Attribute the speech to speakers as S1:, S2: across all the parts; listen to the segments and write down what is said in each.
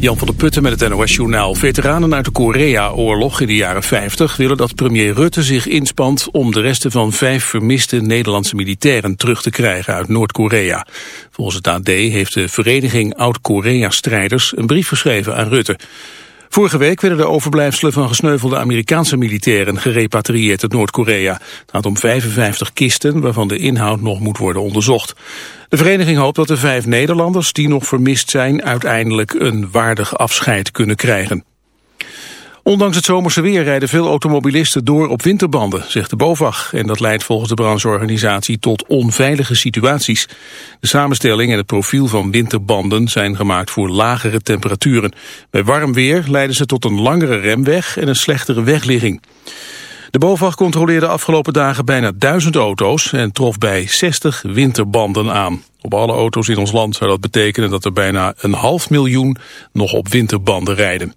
S1: Jan van der Putten met het NOS-journaal. Veteranen uit de Korea-oorlog in de jaren 50 willen dat premier Rutte zich inspant om de resten van vijf vermiste Nederlandse militairen terug te krijgen uit Noord-Korea. Volgens het AD heeft de vereniging Oud-Korea-strijders een brief geschreven aan Rutte. Vorige week werden de overblijfselen van gesneuvelde Amerikaanse militairen gerepatrieerd uit Noord-Korea. Het gaat om 55 kisten waarvan de inhoud nog moet worden onderzocht. De vereniging hoopt dat de vijf Nederlanders die nog vermist zijn uiteindelijk een waardig afscheid kunnen krijgen. Ondanks het zomerse weer rijden veel automobilisten door op winterbanden, zegt de BOVAG. En dat leidt volgens de brancheorganisatie tot onveilige situaties. De samenstelling en het profiel van winterbanden zijn gemaakt voor lagere temperaturen. Bij warm weer leiden ze tot een langere remweg en een slechtere wegligging. De BOVAG controleerde afgelopen dagen bijna duizend auto's en trof bij 60 winterbanden aan. Op alle auto's in ons land zou dat betekenen dat er bijna een half miljoen nog op winterbanden rijden.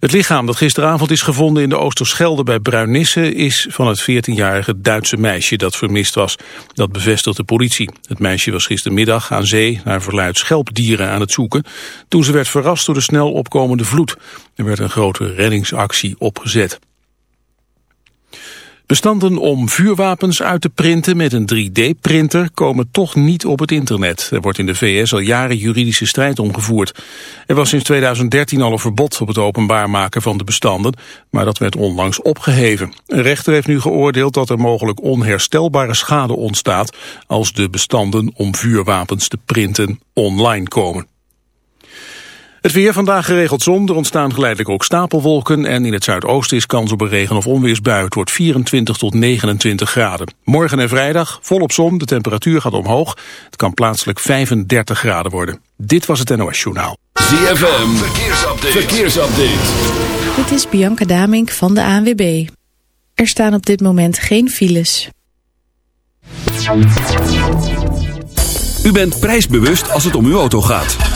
S1: Het lichaam dat gisteravond is gevonden in de Oosterschelde bij Bruinisse is van het 14-jarige Duitse meisje dat vermist was. Dat bevestigt de politie. Het meisje was gistermiddag aan zee naar verluid schelpdieren aan het zoeken toen ze werd verrast door de snel opkomende vloed. Er werd een grote reddingsactie opgezet. Bestanden om vuurwapens uit te printen met een 3D-printer komen toch niet op het internet. Er wordt in de VS al jaren juridische strijd omgevoerd. Er was sinds 2013 al een verbod op het openbaar maken van de bestanden, maar dat werd onlangs opgeheven. Een rechter heeft nu geoordeeld dat er mogelijk onherstelbare schade ontstaat als de bestanden om vuurwapens te printen online komen. Het weer vandaag geregeld zon. Er ontstaan geleidelijk ook stapelwolken. En in het zuidoosten is kans op een regen- of onweersbui. Het wordt 24 tot 29 graden. Morgen en vrijdag volop zon. De temperatuur gaat omhoog. Het kan plaatselijk 35 graden worden. Dit was het NOS Journaal.
S2: ZFM. Verkeersupdate. Verkeersupdate.
S3: Dit is Bianca Damink van de ANWB. Er staan op dit moment geen files.
S2: U bent prijsbewust als het om uw auto gaat.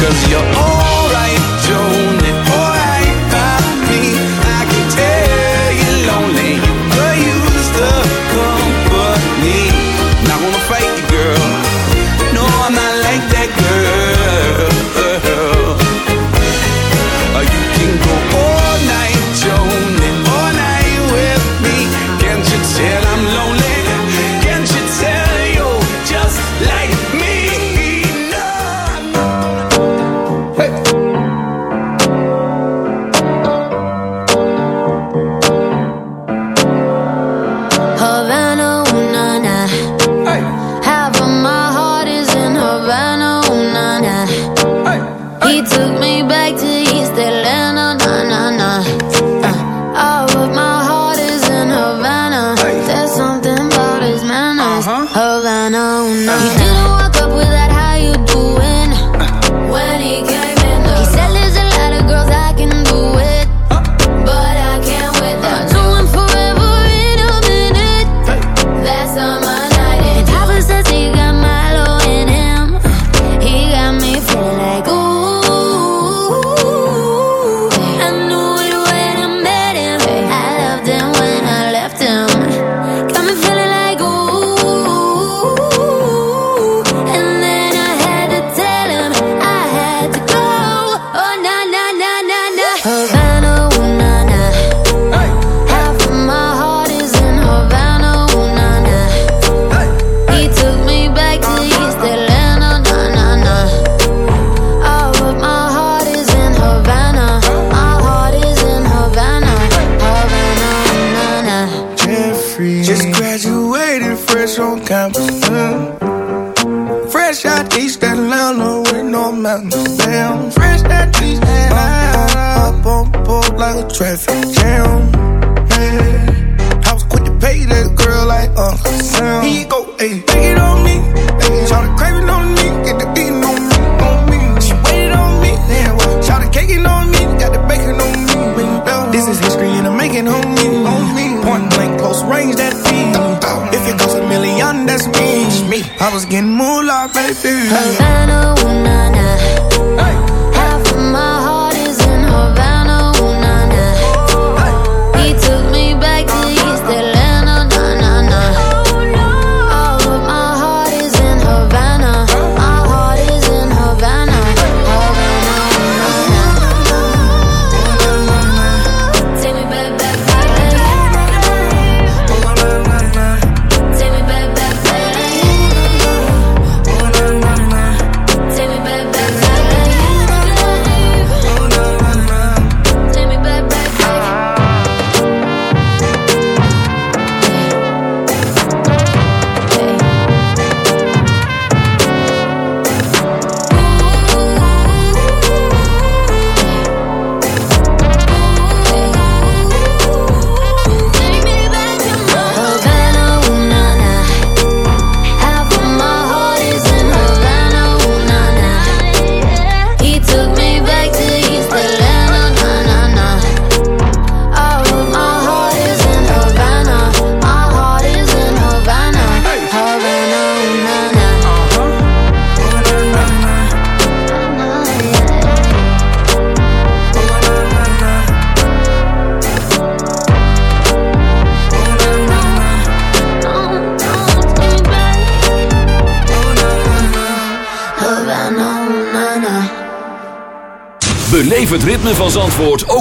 S4: Cause you're all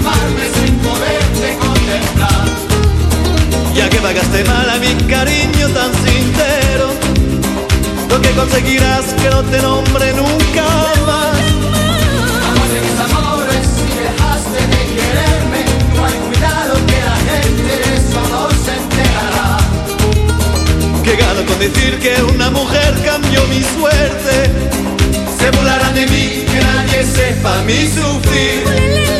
S5: conformarme sin poderte contemplar.
S6: Ya que pagaste mal a mi cariño tan sincero, lo que conseguirás que no te nombre nunca más.
S5: Amor de mis amores, si dejaste de quererme, no hay cuidado que la gente de eso no se enterará.
S6: Que gano con decir que una mujer cambió mi suerte. Se burlarán de mí, que nadie sepa mi sufrir.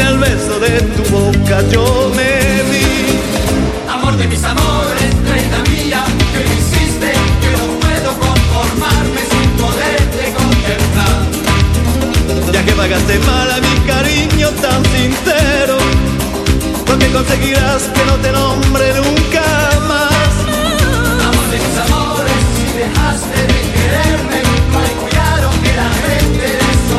S6: sin el beso de tu boca yo me vi.
S5: Amor de mis amores, reina mía, que me hiciste, que no puedo conformarme sin poderte contemplar.
S6: Ya que pagaste mal a mi cariño tan sincero, lo que conseguirás que no te nombre nunca más.
S5: Amor de mis amores, si dejaste de quererme, cuidado que la gente de eso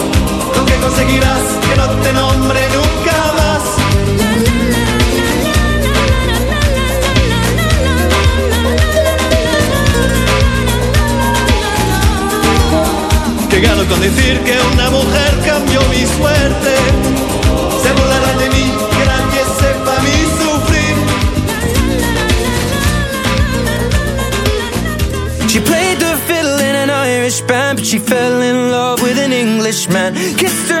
S6: Conseguirás que no te nombre nunca más. Que gano con decir que una mujer cambió mi suerte. Se de mí, que nadie sepa mi sufrir.
S7: She played the fiddle in an Irish band, but she fell in love with an Englishman. Kissed her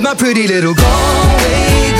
S7: with my pretty little Galway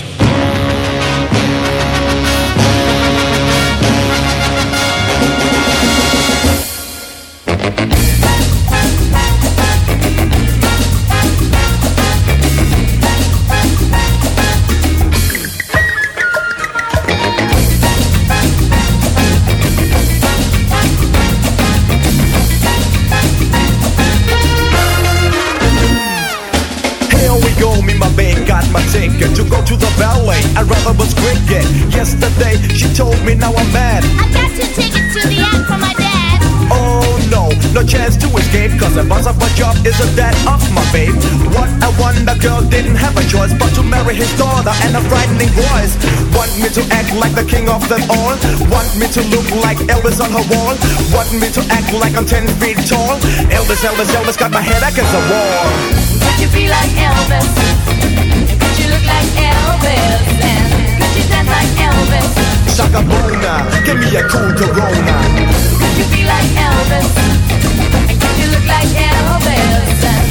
S8: Was cricket. Yesterday she told me now I'm mad.
S9: I got two tickets to the act from my dad.
S8: Oh no, no chance to escape. Cause the boss of my job is a dad of my babe. What a wonder girl didn't have a choice but to marry his daughter and a frightening voice. Want me to act like the king of them all? Want me to look like Elvis on her wall? Want me to act like I'm 10 feet tall? Elvis, Elvis, Elvis got my head against the wall.
S10: Could you be like Elvis? Could you look like Elvis? And could you dance like Elvis?
S8: Shakabona, give me a cool Corona.
S10: Could you be like Elvis? And could you look like Elvis?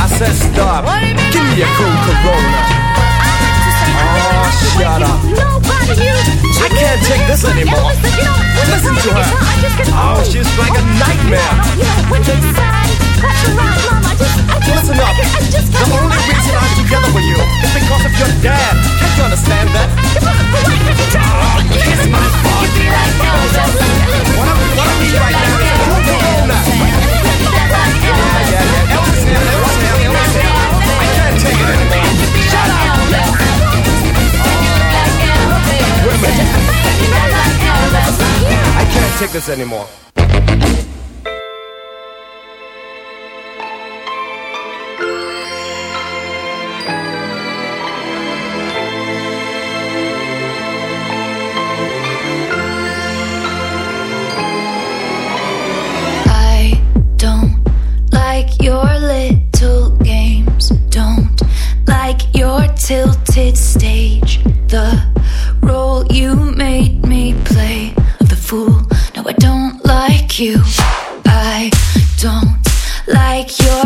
S8: I said stop. Give me a cool Corona. Oh, oh shut up. I can't take this anymore. Listen to her. Oh, she's like a nightmare. Listen up. The only reason I'm together with you is because of your dad. Can't you understand that? Oh, kiss my butt. What I, what I need right now is a cool Corona. Yeah, yeah, yeah. Take this anymore.
S11: I don't like your little games. Don't like your tilted stage. The role you made me play of the fool. No, I don't like you. I don't like your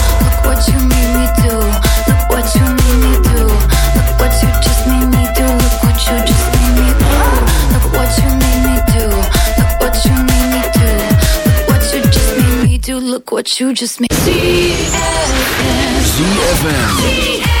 S11: What you just made
S2: ZFM.
S4: be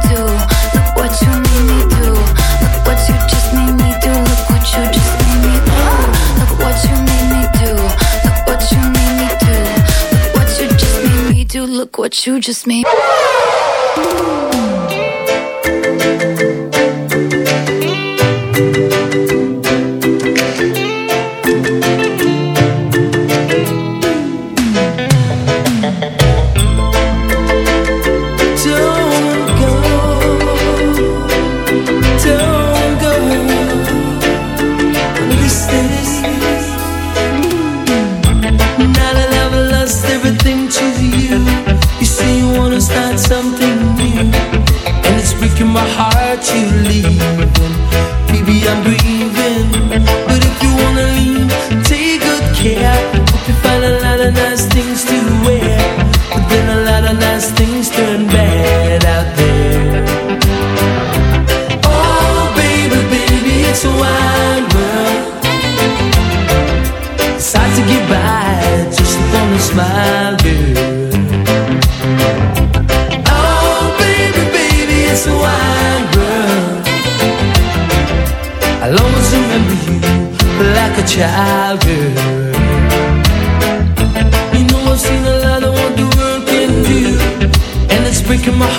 S11: what you
S12: just made.